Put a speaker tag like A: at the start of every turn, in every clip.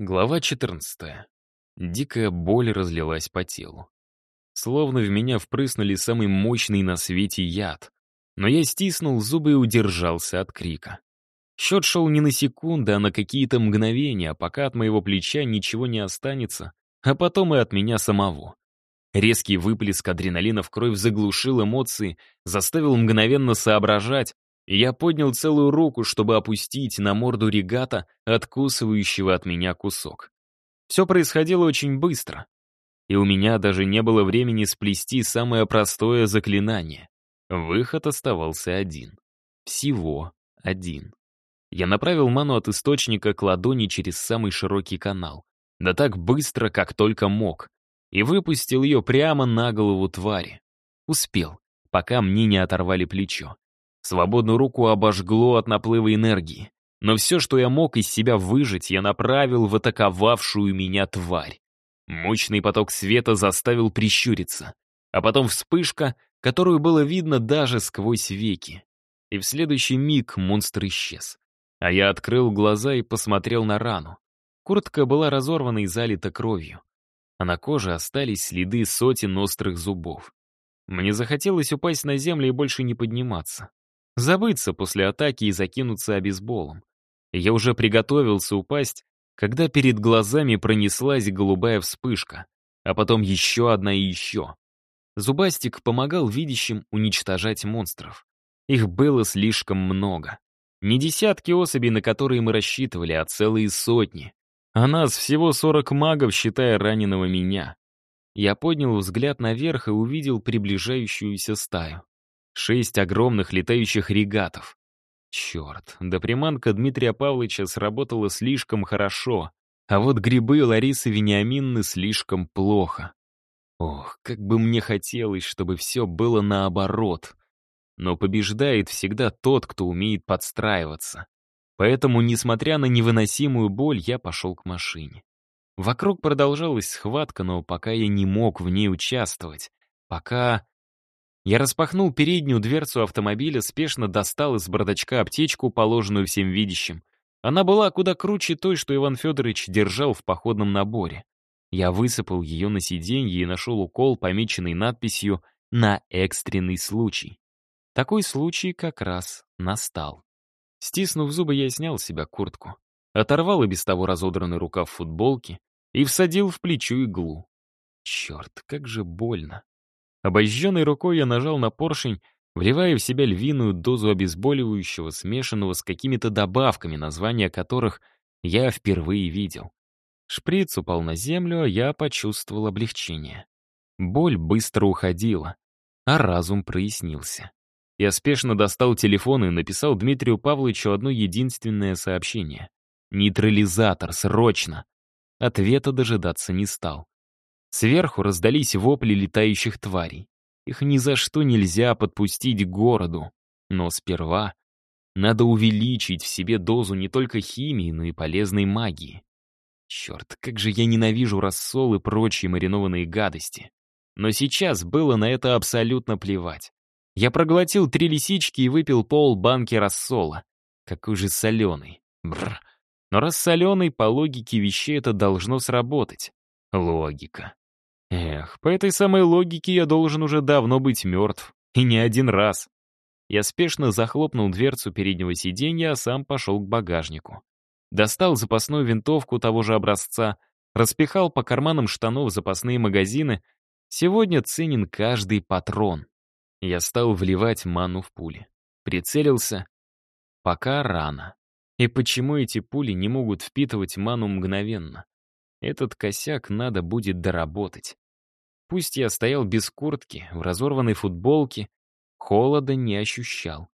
A: Глава 14. Дикая боль разлилась по телу. Словно в меня впрыснули самый мощный на свете яд. Но я стиснул зубы и удержался от крика. Счет шел не на секунды, а на какие-то мгновения, пока от моего плеча ничего не останется, а потом и от меня самого. Резкий выплеск адреналина в кровь заглушил эмоции, заставил мгновенно соображать, я поднял целую руку, чтобы опустить на морду регата, откусывающего от меня кусок. Все происходило очень быстро. И у меня даже не было времени сплести самое простое заклинание. Выход оставался один. Всего один. Я направил ману от источника к ладони через самый широкий канал. Да так быстро, как только мог. И выпустил ее прямо на голову твари. Успел, пока мне не оторвали плечо. Свободную руку обожгло от наплыва энергии. Но все, что я мог из себя выжить, я направил в атаковавшую меня тварь. Мощный поток света заставил прищуриться. А потом вспышка, которую было видно даже сквозь веки. И в следующий миг монстр исчез. А я открыл глаза и посмотрел на рану. Куртка была разорвана и залита кровью. А на коже остались следы сотен острых зубов. Мне захотелось упасть на землю и больше не подниматься. Забыться после атаки и закинуться обезболом. Я уже приготовился упасть, когда перед глазами пронеслась голубая вспышка, а потом еще одна и еще. Зубастик помогал видящим уничтожать монстров. Их было слишком много. Не десятки особей, на которые мы рассчитывали, а целые сотни. А нас всего 40 магов, считая раненого меня. Я поднял взгляд наверх и увидел приближающуюся стаю. Шесть огромных летающих регатов. Черт, да приманка Дмитрия Павловича сработала слишком хорошо, а вот грибы Ларисы Вениаминны слишком плохо. Ох, как бы мне хотелось, чтобы все было наоборот. Но побеждает всегда тот, кто умеет подстраиваться. Поэтому, несмотря на невыносимую боль, я пошел к машине. Вокруг продолжалась схватка, но пока я не мог в ней участвовать. Пока... Я распахнул переднюю дверцу автомобиля, спешно достал из бардачка аптечку, положенную всем видящим. Она была куда круче той, что Иван Федорович держал в походном наборе. Я высыпал ее на сиденье и нашел укол, помеченный надписью «На экстренный случай». Такой случай как раз настал. Стиснув зубы, я снял с себя куртку, оторвал и без того разодранный рукав футболки и всадил в плечо иглу. Черт, как же больно. Обожженной рукой я нажал на поршень, вливая в себя львиную дозу обезболивающего, смешанного с какими-то добавками, названия которых я впервые видел. Шприц упал на землю, а я почувствовал облегчение. Боль быстро уходила, а разум прояснился. Я спешно достал телефон и написал Дмитрию Павловичу одно единственное сообщение. «Нейтрализатор, срочно!» Ответа дожидаться не стал. Сверху раздались вопли летающих тварей. Их ни за что нельзя подпустить к городу. Но сперва надо увеличить в себе дозу не только химии, но и полезной магии. Черт, как же я ненавижу рассол и прочие маринованные гадости. Но сейчас было на это абсолютно плевать. Я проглотил три лисички и выпил пол банки рассола. Какой же соленый. Бррр. Но раз соленый, по логике вещей это должно сработать. Логика. Эх, по этой самой логике я должен уже давно быть мертв. И не один раз. Я спешно захлопнул дверцу переднего сиденья, а сам пошел к багажнику. Достал запасную винтовку того же образца, распихал по карманам штанов запасные магазины. Сегодня ценен каждый патрон. Я стал вливать ману в пули. Прицелился. Пока рано. И почему эти пули не могут впитывать ману мгновенно? Этот косяк надо будет доработать. Пусть я стоял без куртки, в разорванной футболке, холода не ощущал.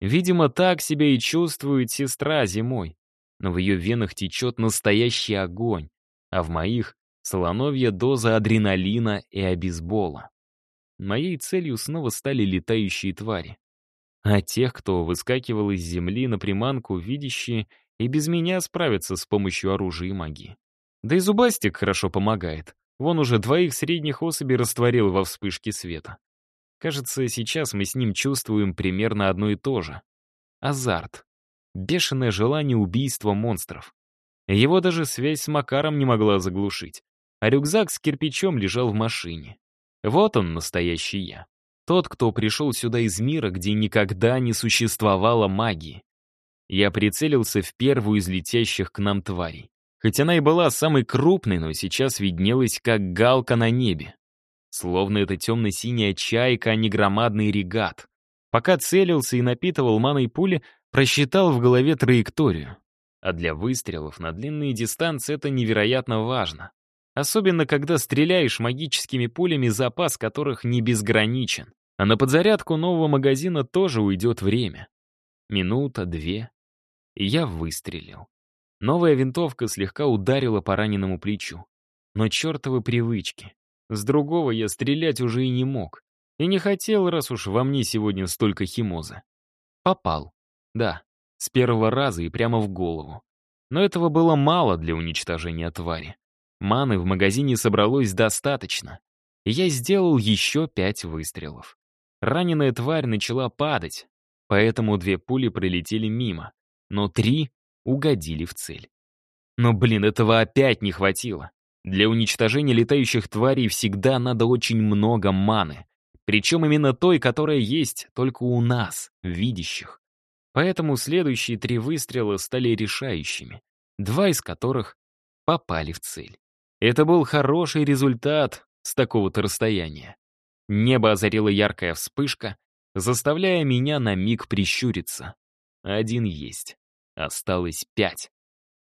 A: Видимо, так себя и чувствует сестра зимой. Но в ее венах течет настоящий огонь, а в моих — солоновья доза адреналина и обезбола. Моей целью снова стали летающие твари. А тех, кто выскакивал из земли на приманку, видящие, и без меня справятся с помощью оружия и магии. Да и зубастик хорошо помогает. Вон уже двоих средних особей растворил во вспышке света. Кажется, сейчас мы с ним чувствуем примерно одно и то же. Азарт. Бешеное желание убийства монстров. Его даже связь с Макаром не могла заглушить. А рюкзак с кирпичом лежал в машине. Вот он, настоящий я. Тот, кто пришел сюда из мира, где никогда не существовало магии. Я прицелился в первую из летящих к нам тварей. Хоть она и была самой крупной, но сейчас виднелась как галка на небе. Словно это темно-синяя чайка, а не громадный регат. Пока целился и напитывал маной пули, просчитал в голове траекторию. А для выстрелов на длинные дистанции это невероятно важно. Особенно, когда стреляешь магическими пулями, запас которых не безграничен. А на подзарядку нового магазина тоже уйдет время. Минута, две. И я выстрелил. Новая винтовка слегка ударила по раненому плечу. Но чертовы привычки. С другого я стрелять уже и не мог. И не хотел, раз уж во мне сегодня столько химоза. Попал. Да, с первого раза и прямо в голову. Но этого было мало для уничтожения твари. Маны в магазине собралось достаточно. И я сделал еще пять выстрелов. Раненая тварь начала падать, поэтому две пули пролетели мимо, но три угодили в цель. Но, блин, этого опять не хватило. Для уничтожения летающих тварей всегда надо очень много маны. Причем именно той, которая есть только у нас, видящих. Поэтому следующие три выстрела стали решающими, два из которых попали в цель. Это был хороший результат с такого-то расстояния. Небо озарила яркая вспышка, заставляя меня на миг прищуриться. Один есть. Осталось пять.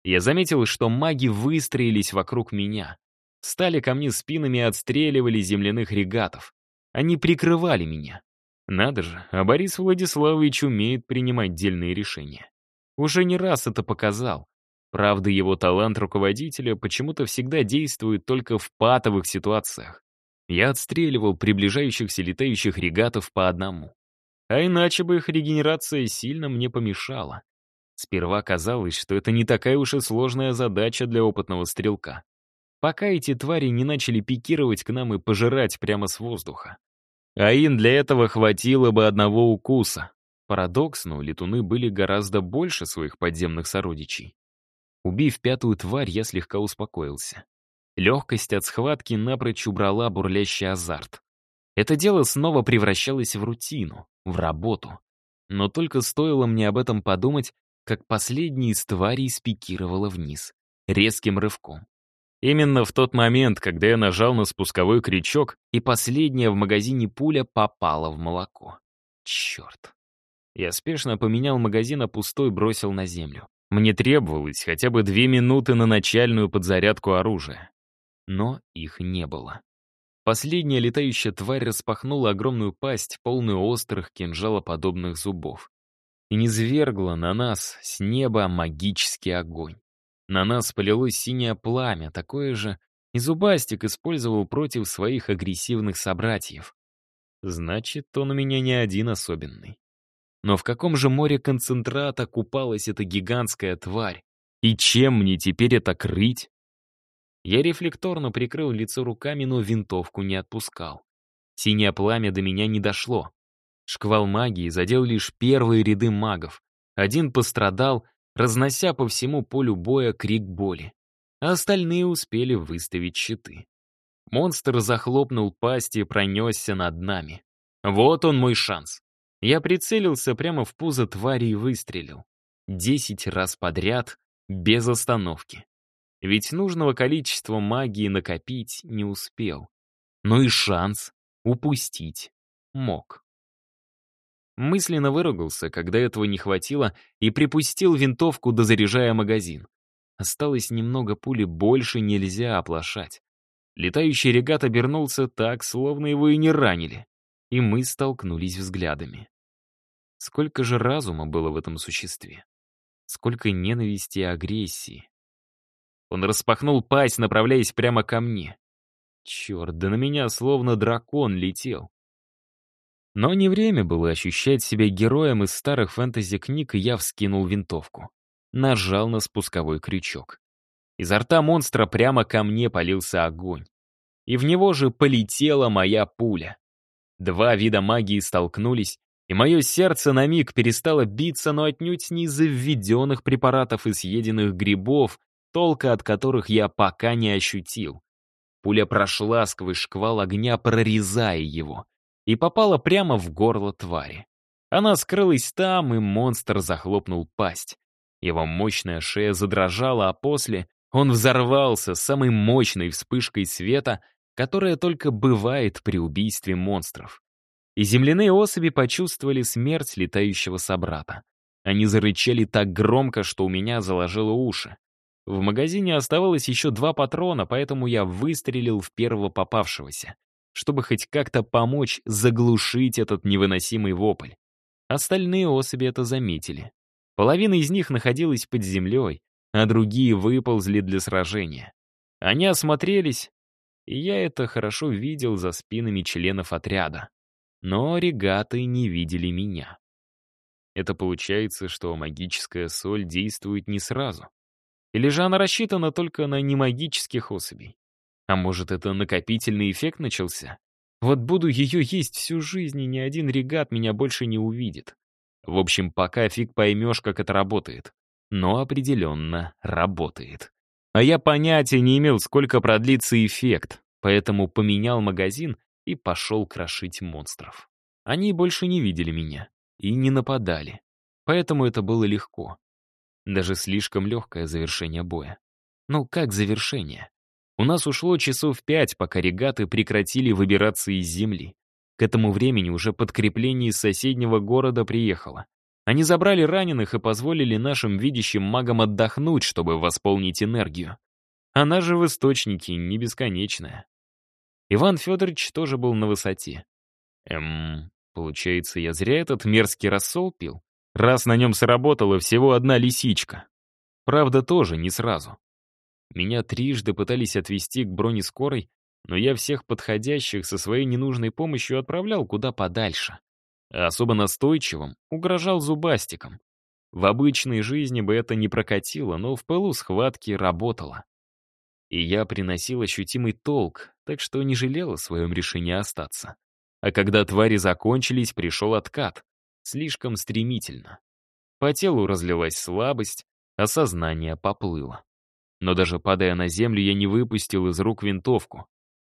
A: Я заметил, что маги выстроились вокруг меня. Стали ко мне спинами и отстреливали земляных регатов. Они прикрывали меня. Надо же, а Борис Владиславович умеет принимать дельные решения. Уже не раз это показал. Правда, его талант руководителя почему-то всегда действует только в патовых ситуациях. Я отстреливал приближающихся летающих регатов по одному. А иначе бы их регенерация сильно мне помешала. Сперва казалось, что это не такая уж и сложная задача для опытного стрелка пока эти твари не начали пикировать к нам и пожирать прямо с воздуха. А им для этого хватило бы одного укуса. Парадокс, но летуны были гораздо больше своих подземных сородичей. Убив пятую тварь, я слегка успокоился. Легкость от схватки напрочь убрала бурлящий азарт. Это дело снова превращалось в рутину, в работу. Но только стоило мне об этом подумать, как последняя из тварей спикировала вниз, резким рывком. Именно в тот момент, когда я нажал на спусковой крючок, и последняя в магазине пуля попала в молоко. Черт. Я спешно поменял магазин, а пустой бросил на землю. Мне требовалось хотя бы две минуты на начальную подзарядку оружия. Но их не было. Последняя летающая тварь распахнула огромную пасть, полную острых кинжалоподобных зубов. И низвергла на нас с неба магический огонь. На нас полилось синее пламя, такое же и Зубастик использовал против своих агрессивных собратьев. Значит, он у меня не один особенный. Но в каком же море концентрата купалась эта гигантская тварь? И чем мне теперь это крыть? Я рефлекторно прикрыл лицо руками, но винтовку не отпускал. Синее пламя до меня не дошло. Шквал магии задел лишь первые ряды магов. Один пострадал, разнося по всему полю боя крик боли. А остальные успели выставить щиты. Монстр захлопнул пасть и пронесся над нами. Вот он мой шанс. Я прицелился прямо в пузо твари и выстрелил. Десять раз подряд, без остановки. Ведь нужного количества магии накопить не успел. Но и шанс упустить мог. Мысленно выругался, когда этого не хватило, и припустил винтовку, дозаряжая магазин. Осталось немного пули, больше нельзя оплошать. Летающий регат обернулся так, словно его и не ранили. И мы столкнулись взглядами. Сколько же разума было в этом существе? Сколько ненависти и агрессии? Он распахнул пасть, направляясь прямо ко мне. Черт, да на меня словно дракон летел. Но не время было ощущать себя героем из старых фэнтези-книг, и я вскинул винтовку. Нажал на спусковой крючок. Изо рта монстра прямо ко мне полился огонь. И в него же полетела моя пуля. Два вида магии столкнулись, и мое сердце на миг перестало биться, но отнюдь не из-за введенных препаратов и съеденных грибов, толка от которых я пока не ощутил. Пуля прошла сквозь шквал огня, прорезая его, и попала прямо в горло твари. Она скрылась там, и монстр захлопнул пасть. Его мощная шея задрожала, а после он взорвался самой мощной вспышкой света, которая только бывает при убийстве монстров. И земляные особи почувствовали смерть летающего собрата. Они зарычали так громко, что у меня заложило уши. В магазине оставалось еще два патрона, поэтому я выстрелил в первого попавшегося, чтобы хоть как-то помочь заглушить этот невыносимый вопль. Остальные особи это заметили. Половина из них находилась под землей, а другие выползли для сражения. Они осмотрелись, и я это хорошо видел за спинами членов отряда. Но регаты не видели меня. Это получается, что магическая соль действует не сразу. Или же она рассчитана только на немагических особей? А может, это накопительный эффект начался? Вот буду ее есть всю жизнь, и ни один регат меня больше не увидит. В общем, пока фиг поймешь, как это работает. Но определенно работает. А я понятия не имел, сколько продлится эффект, поэтому поменял магазин и пошел крошить монстров. Они больше не видели меня и не нападали, поэтому это было легко. Даже слишком легкое завершение боя. Ну, как завершение? У нас ушло часов пять, пока регаты прекратили выбираться из земли. К этому времени уже подкрепление из соседнего города приехало. Они забрали раненых и позволили нашим видящим магам отдохнуть, чтобы восполнить энергию. Она же в источнике не бесконечная. Иван Федорович тоже был на высоте. Эм, получается, я зря этот мерзкий рассол пил? Раз на нем сработала всего одна лисичка. Правда, тоже не сразу. Меня трижды пытались отвезти к бронескорой, но я всех подходящих со своей ненужной помощью отправлял куда подальше а особо настойчивым угрожал зубастиком. В обычной жизни бы это не прокатило, но в пылу схватки работало. И я приносил ощутимый толк, так что не жалел о своем решении остаться. А когда твари закончились, пришел откат. Слишком стремительно. По телу разлилась слабость, а сознание поплыло. Но даже падая на землю, я не выпустил из рук винтовку.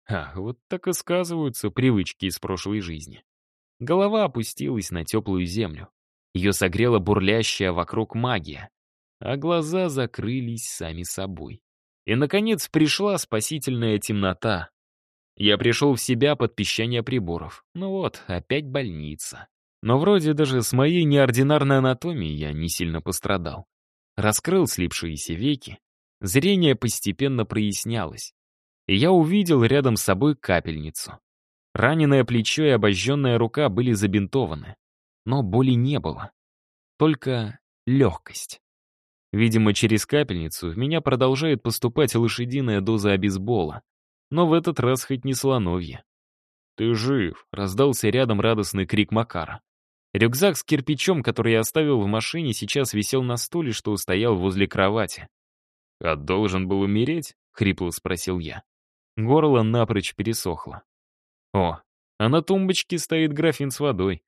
A: Ах, вот так и сказываются привычки из прошлой жизни. Голова опустилась на теплую землю. Ее согрела бурлящая вокруг магия, а глаза закрылись сами собой. И, наконец, пришла спасительная темнота. Я пришел в себя под пищание приборов. Ну вот, опять больница. Но вроде даже с моей неординарной анатомией я не сильно пострадал. Раскрыл слипшиеся веки. Зрение постепенно прояснялось. И я увидел рядом с собой капельницу. Раненое плечо и обожженная рука были забинтованы, но боли не было. Только легкость. Видимо, через капельницу в меня продолжает поступать лошадиная доза обезбола. Но в этот раз хоть не слоновье. «Ты жив!» — раздался рядом радостный крик Макара. Рюкзак с кирпичом, который я оставил в машине, сейчас висел на стуле, что стоял возле кровати. «А должен был умереть?» — хрипло спросил я. Горло напрочь пересохло. О, а на тумбочке стоит графин с водой.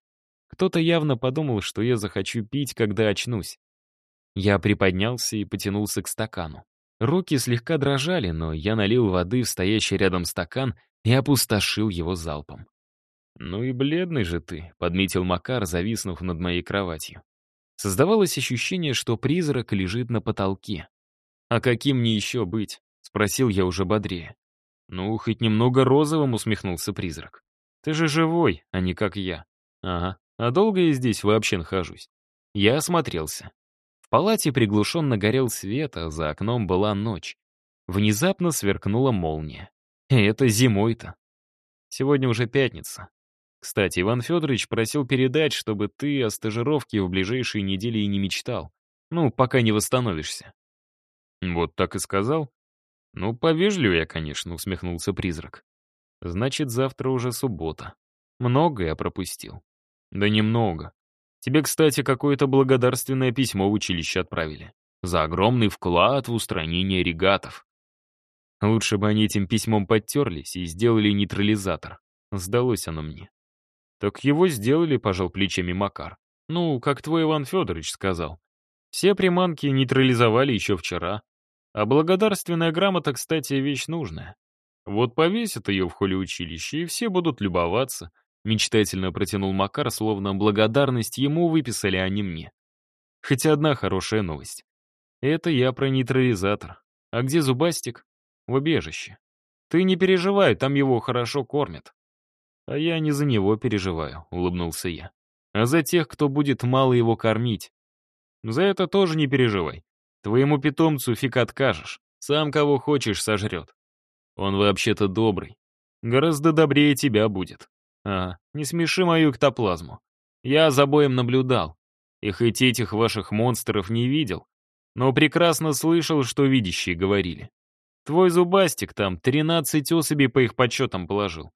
A: Кто-то явно подумал, что я захочу пить, когда очнусь. Я приподнялся и потянулся к стакану. Руки слегка дрожали, но я налил воды в стоящий рядом стакан и опустошил его залпом. «Ну и бледный же ты», — подметил Макар, зависнув над моей кроватью. Создавалось ощущение, что призрак лежит на потолке. «А каким мне еще быть?» — спросил я уже бодрее. «Ну, хоть немного розовым», — усмехнулся призрак. «Ты же живой, а не как я». «Ага. А долго я здесь вообще нахожусь?» Я осмотрелся. В палате приглушенно горел свет, а за окном была ночь. Внезапно сверкнула молния. Это зимой-то. Сегодня уже пятница. Кстати, Иван Федорович просил передать, чтобы ты о стажировке в ближайшие недели и не мечтал. Ну, пока не восстановишься. Вот так и сказал? «Ну, повежливее я, конечно», — усмехнулся призрак. «Значит, завтра уже суббота. Много я пропустил». «Да немного. Тебе, кстати, какое-то благодарственное письмо в училище отправили. За огромный вклад в устранение регатов. Лучше бы они этим письмом подтерлись и сделали нейтрализатор. Сдалось оно мне. Так его сделали, пожал плечами Макар. Ну, как твой Иван Федорович сказал. Все приманки нейтрализовали еще вчера. А благодарственная грамота, кстати, вещь нужная. Вот повесят ее в холле училища, и все будут любоваться. Мечтательно протянул Макар, словно благодарность ему выписали, а не мне. Хотя одна хорошая новость. Это я про нейтрализатор. А где Зубастик? В убежище. Ты не переживай, там его хорошо кормят. А я не за него переживаю, улыбнулся я. А за тех, кто будет мало его кормить. За это тоже не переживай. Твоему питомцу фиг откажешь. Сам кого хочешь сожрет. Он вообще-то добрый. Гораздо добрее тебя будет. А, не смеши мою эктоплазму. Я за боем наблюдал. И хоть этих ваших монстров не видел, но прекрасно слышал, что видящие говорили. Твой зубастик там 13 особей по их подсчетам положил.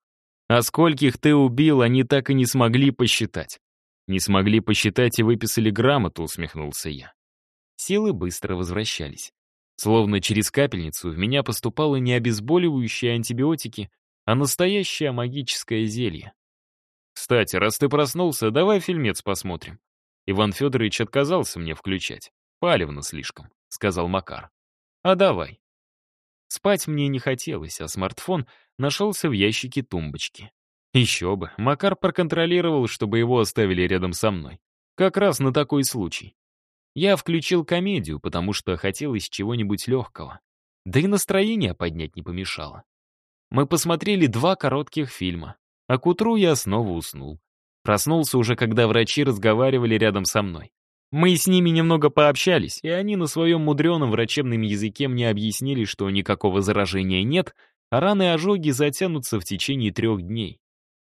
A: А скольких ты убил, они так и не смогли посчитать. Не смогли посчитать и выписали грамоту, усмехнулся я. Силы быстро возвращались. Словно через капельницу в меня поступало не обезболивающие антибиотики, а настоящее магическое зелье. «Кстати, раз ты проснулся, давай фильмец посмотрим». Иван Федорович отказался мне включать. «Палевно слишком», — сказал Макар. «А давай». Спать мне не хотелось, а смартфон нашелся в ящике тумбочки. Еще бы, Макар проконтролировал, чтобы его оставили рядом со мной. Как раз на такой случай. Я включил комедию, потому что хотелось чего-нибудь легкого. Да и настроение поднять не помешало. Мы посмотрели два коротких фильма, а к утру я снова уснул. Проснулся уже, когда врачи разговаривали рядом со мной. Мы с ними немного пообщались, и они на своем мудреном врачебном языке мне объяснили, что никакого заражения нет, а раны и ожоги затянутся в течение трех дней.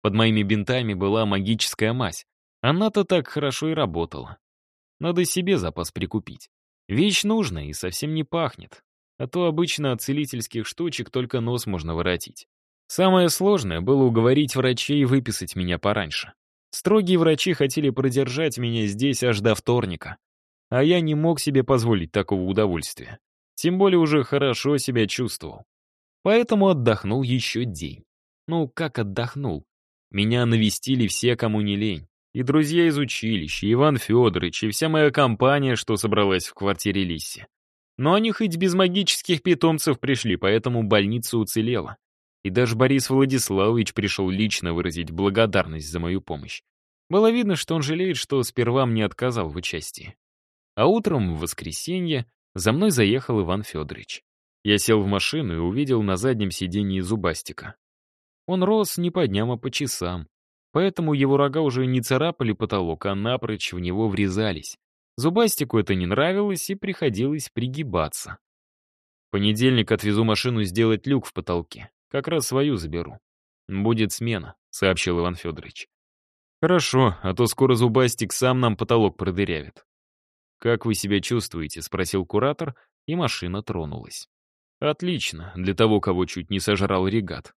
A: Под моими бинтами была магическая мазь. Она-то так хорошо и работала. Надо себе запас прикупить. Вещь нужная и совсем не пахнет. А то обычно от целительских штучек только нос можно воротить. Самое сложное было уговорить врачей выписать меня пораньше. Строгие врачи хотели продержать меня здесь аж до вторника. А я не мог себе позволить такого удовольствия. Тем более уже хорошо себя чувствовал. Поэтому отдохнул еще день. Ну, как отдохнул? Меня навестили все, кому не лень. И друзья из училища, Иван Федорович, и вся моя компания, что собралась в квартире Лиси. Но они хоть без магических питомцев пришли, поэтому больница уцелела. И даже Борис Владиславович пришел лично выразить благодарность за мою помощь. Было видно, что он жалеет, что сперва мне отказал в участии. А утром, в воскресенье, за мной заехал Иван Федорович. Я сел в машину и увидел на заднем сиденье зубастика. Он рос не по дням, а по часам. Поэтому его рога уже не царапали потолок, а напрочь в него врезались. Зубастику это не нравилось и приходилось пригибаться. В понедельник отвезу машину сделать люк в потолке. Как раз свою заберу. Будет смена, сообщил Иван Федорович. Хорошо, а то скоро Зубастик сам нам потолок продырявит. Как вы себя чувствуете? спросил куратор, и машина тронулась. Отлично, для того, кого чуть не сожрал регат.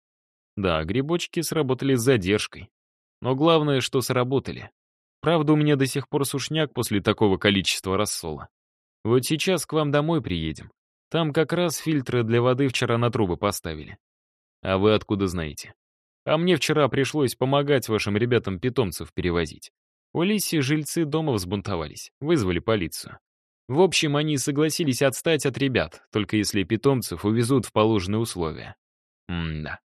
A: Да, грибочки сработали с задержкой. Но главное, что сработали. Правда, у меня до сих пор сушняк после такого количества рассола. Вот сейчас к вам домой приедем. Там как раз фильтры для воды вчера на трубы поставили. А вы откуда знаете? А мне вчера пришлось помогать вашим ребятам питомцев перевозить. У Лиси жильцы дома взбунтовались, вызвали полицию. В общем, они согласились отстать от ребят, только если питомцев увезут в положенные условия. М-да.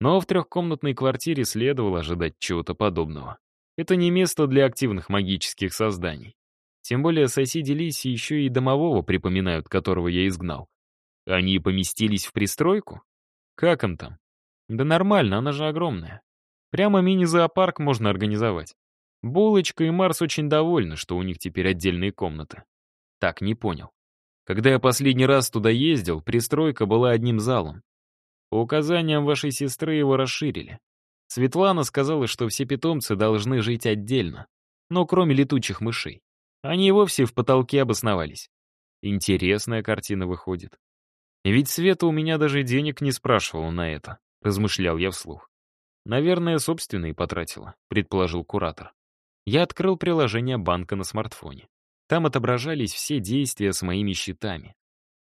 A: Но в трехкомнатной квартире следовало ожидать чего-то подобного. Это не место для активных магических созданий. Тем более соседи Лиси еще и домового припоминают, которого я изгнал. Они поместились в пристройку? Как им там? Да нормально, она же огромная. Прямо мини-зоопарк можно организовать. Булочка и Марс очень довольны, что у них теперь отдельные комнаты. Так, не понял. Когда я последний раз туда ездил, пристройка была одним залом. По указаниям вашей сестры его расширили. Светлана сказала, что все питомцы должны жить отдельно, но кроме летучих мышей. Они и вовсе в потолке обосновались. Интересная картина выходит. Ведь Света у меня даже денег не спрашивала на это, размышлял я вслух. Наверное, собственные потратила, предположил куратор. Я открыл приложение банка на смартфоне. Там отображались все действия с моими счетами.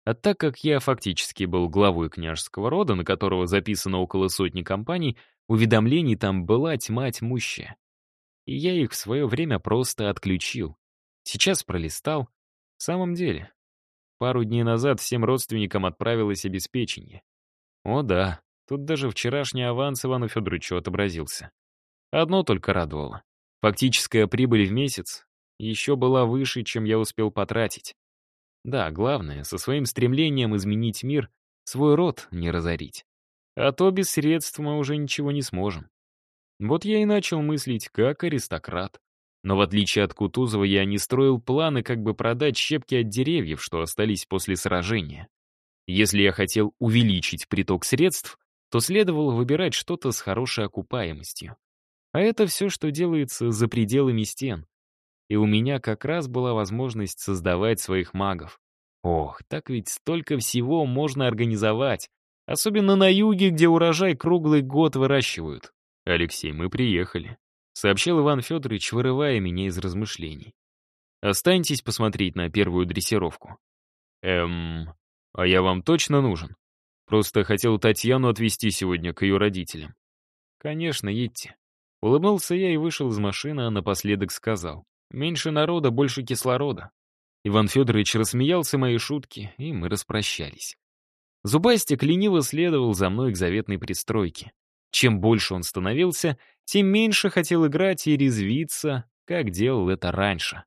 A: А так как я фактически был главой княжеского рода, на которого записано около сотни компаний, уведомлений там была тьма тьмущая. И я их в свое время просто отключил. Сейчас пролистал. В самом деле, пару дней назад всем родственникам отправилось обеспечение. О да, тут даже вчерашний аванс Ивану Федоровичу отобразился. Одно только радовало. Фактическая прибыль в месяц еще была выше, чем я успел потратить. Да, главное, со своим стремлением изменить мир, свой род не разорить. А то без средств мы уже ничего не сможем. Вот я и начал мыслить как аристократ. Но в отличие от Кутузова я не строил планы, как бы продать щепки от деревьев, что остались после сражения. Если я хотел увеличить приток средств, то следовало выбирать что-то с хорошей окупаемостью. А это все, что делается за пределами стен. И у меня как раз была возможность создавать своих магов. Ох, так ведь столько всего можно организовать. Особенно на юге, где урожай круглый год выращивают. «Алексей, мы приехали», — сообщил Иван Федорович, вырывая меня из размышлений. «Останьтесь посмотреть на первую дрессировку». «Эм, а я вам точно нужен? Просто хотел Татьяну отвезти сегодня к ее родителям». «Конечно, едьте». Улыбнулся я и вышел из машины, а напоследок сказал. «Меньше народа, больше кислорода». Иван Федорович рассмеялся моей шутке, и мы распрощались. Зубастик лениво следовал за мной к заветной пристройке. Чем больше он становился, тем меньше хотел играть и резвиться, как делал это раньше.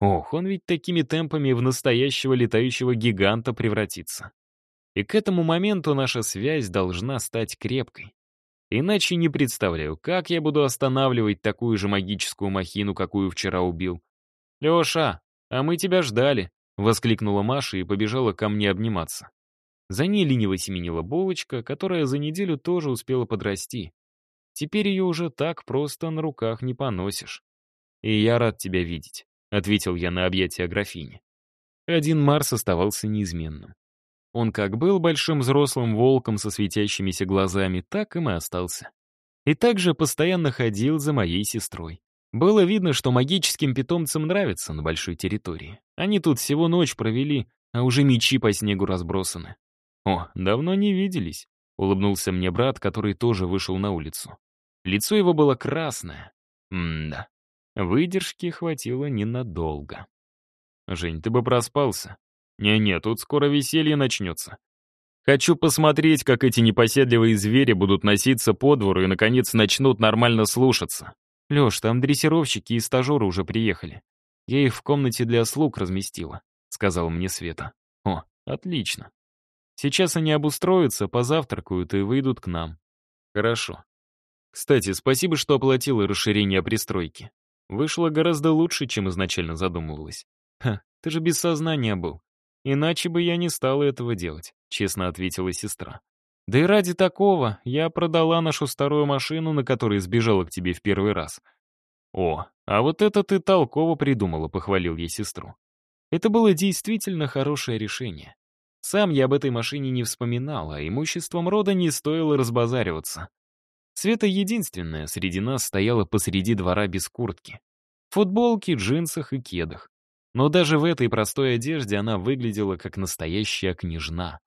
A: Ох, он ведь такими темпами в настоящего летающего гиганта превратится. И к этому моменту наша связь должна стать крепкой. Иначе не представляю, как я буду останавливать такую же магическую махину, какую вчера убил. «Леша, а мы тебя ждали!» — воскликнула Маша и побежала ко мне обниматься. За ней лениво семенила булочка, которая за неделю тоже успела подрасти. Теперь ее уже так просто на руках не поносишь. «И я рад тебя видеть», — ответил я на объятия графини. Один Марс оставался неизменным. Он как был большим взрослым волком со светящимися глазами, так им и остался. И также постоянно ходил за моей сестрой. Было видно, что магическим питомцам нравится на большой территории. Они тут всего ночь провели, а уже мечи по снегу разбросаны. «О, давно не виделись», — улыбнулся мне брат, который тоже вышел на улицу. Лицо его было красное. М-да. Выдержки хватило ненадолго. «Жень, ты бы проспался?» «Не-не, тут скоро веселье начнется. Хочу посмотреть, как эти непоседливые звери будут носиться по двору и, наконец, начнут нормально слушаться. Леш, там дрессировщики и стажеры уже приехали. Я их в комнате для слуг разместила», — сказала мне Света. «О, отлично. Сейчас они обустроятся, позавтракают и выйдут к нам. Хорошо. Кстати, спасибо, что оплатила расширение пристройки. Вышло гораздо лучше, чем изначально задумывалось. Ха, ты же без сознания был. Иначе бы я не стала этого делать, честно ответила сестра. Да и ради такого я продала нашу старую машину, на которой сбежала к тебе в первый раз. О, а вот это ты толково придумала, похвалил я сестру. Это было действительно хорошее решение. Сам я об этой машине не вспоминал, а имуществом рода не стоило разбазариваться. Света единственная среди нас стояла посреди двора без куртки. В футболке, джинсах и кедах. Но даже в этой простой одежде она выглядела как настоящая княжна.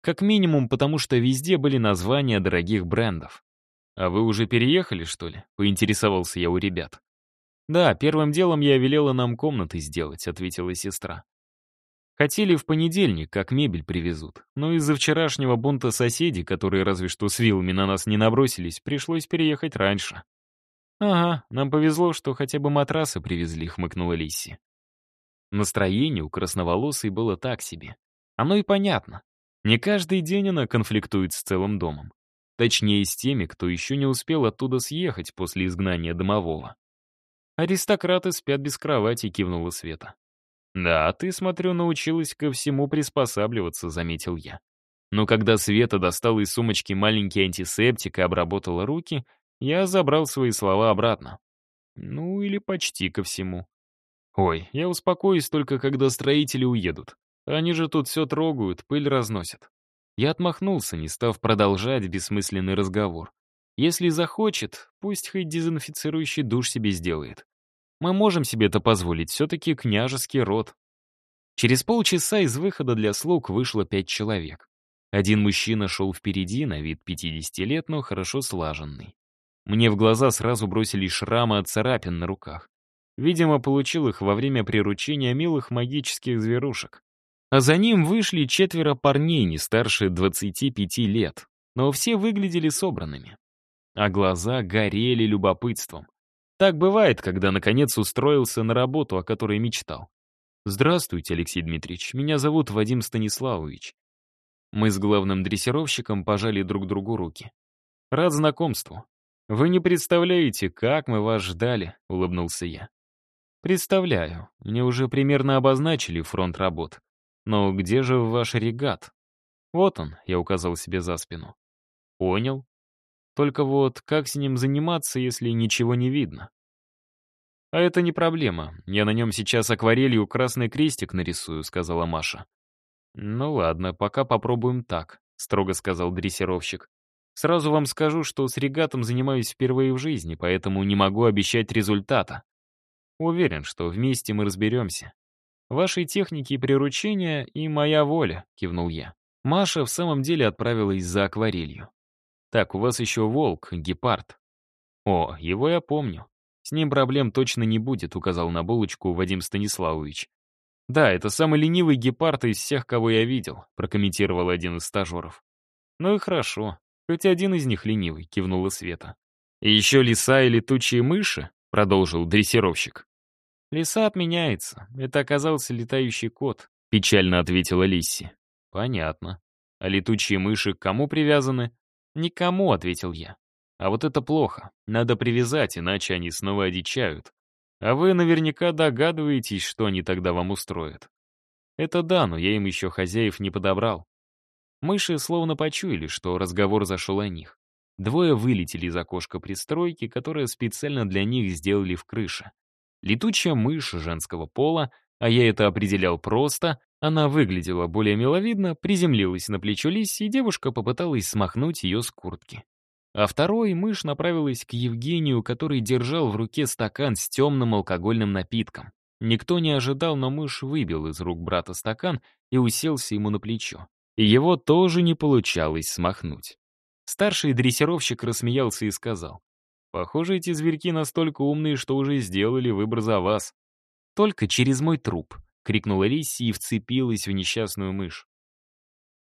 A: Как минимум, потому что везде были названия дорогих брендов. «А вы уже переехали, что ли?» — поинтересовался я у ребят. «Да, первым делом я велела нам комнаты сделать», — ответила сестра. Хотели в понедельник, как мебель привезут. Но из-за вчерашнего бунта соседей, которые разве что с вилами на нас не набросились, пришлось переехать раньше. «Ага, нам повезло, что хотя бы матрасы привезли», — хмыкнула Лисси. Настроение у красноволосой было так себе. Оно и понятно. Не каждый день она конфликтует с целым домом. Точнее, с теми, кто еще не успел оттуда съехать после изгнания домового. «Аристократы спят без кровати», — кивнула Света. «Да, ты, смотрю, научилась ко всему приспосабливаться», — заметил я. Но когда Света достала из сумочки маленький антисептик и обработала руки, я забрал свои слова обратно. Ну, или почти ко всему. Ой, я успокоюсь только, когда строители уедут. Они же тут все трогают, пыль разносят. Я отмахнулся, не став продолжать бессмысленный разговор. Если захочет, пусть хоть дезинфицирующий душ себе сделает. Мы можем себе это позволить, все-таки княжеский род. Через полчаса из выхода для слуг вышло пять человек. Один мужчина шел впереди, на вид 50 лет, но хорошо слаженный. Мне в глаза сразу бросились шрамы от царапин на руках. Видимо, получил их во время приручения милых магических зверушек. А за ним вышли четверо парней, не старше 25 лет, но все выглядели собранными. А глаза горели любопытством. Так бывает, когда наконец устроился на работу, о которой мечтал. «Здравствуйте, Алексей Дмитриевич. Меня зовут Вадим Станиславович». Мы с главным дрессировщиком пожали друг другу руки. «Рад знакомству. Вы не представляете, как мы вас ждали», — улыбнулся я. «Представляю. Мне уже примерно обозначили фронт работ. Но где же ваш регат?» «Вот он», — я указал себе за спину. «Понял. Только вот как с ним заниматься, если ничего не видно?» «А это не проблема. Я на нем сейчас акварелью красный крестик нарисую», — сказала Маша. «Ну ладно, пока попробуем так», — строго сказал дрессировщик. «Сразу вам скажу, что с регатом занимаюсь впервые в жизни, поэтому не могу обещать результата. Уверен, что вместе мы разберемся. Вашей техники и приручения и моя воля», — кивнул я. Маша в самом деле отправилась за акварелью. «Так, у вас еще волк, гепард». «О, его я помню. «С ним проблем точно не будет», — указал на булочку Вадим Станиславович. «Да, это самый ленивый гепард из всех, кого я видел», — прокомментировал один из стажеров. «Ну и хорошо. Хоть один из них ленивый», — кивнула Света. «И еще лиса и летучие мыши?» — продолжил дрессировщик. «Лиса отменяется. Это оказался летающий кот», — печально ответила Лисси. «Понятно. А летучие мыши к кому привязаны?» «Никому», — ответил я. А вот это плохо. Надо привязать, иначе они снова одичают. А вы наверняка догадываетесь, что они тогда вам устроят. Это да, но я им еще хозяев не подобрал. Мыши словно почуяли, что разговор зашел о них. Двое вылетели из окошка пристройки, которое специально для них сделали в крыше. Летучая мышь женского пола, а я это определял просто, она выглядела более миловидно, приземлилась на плечо Лисси, и девушка попыталась смахнуть ее с куртки. А второй мышь направилась к Евгению, который держал в руке стакан с темным алкогольным напитком. Никто не ожидал, но мышь выбил из рук брата стакан и уселся ему на плечо. Его тоже не получалось смахнуть. Старший дрессировщик рассмеялся и сказал, «Похоже, эти зверьки настолько умные, что уже сделали выбор за вас». «Только через мой труп», — крикнула Лисси и вцепилась в несчастную мышь.